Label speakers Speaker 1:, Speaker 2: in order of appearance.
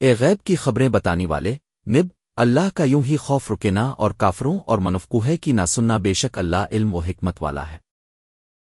Speaker 1: اے غیب کی خبریں بتانے والے، نب، اللہ کا یوں ہی خوف رکنا اور کافروں اور منفقوہے کی نہ سننا بے شک اللہ علم و حکمت والا ہے۔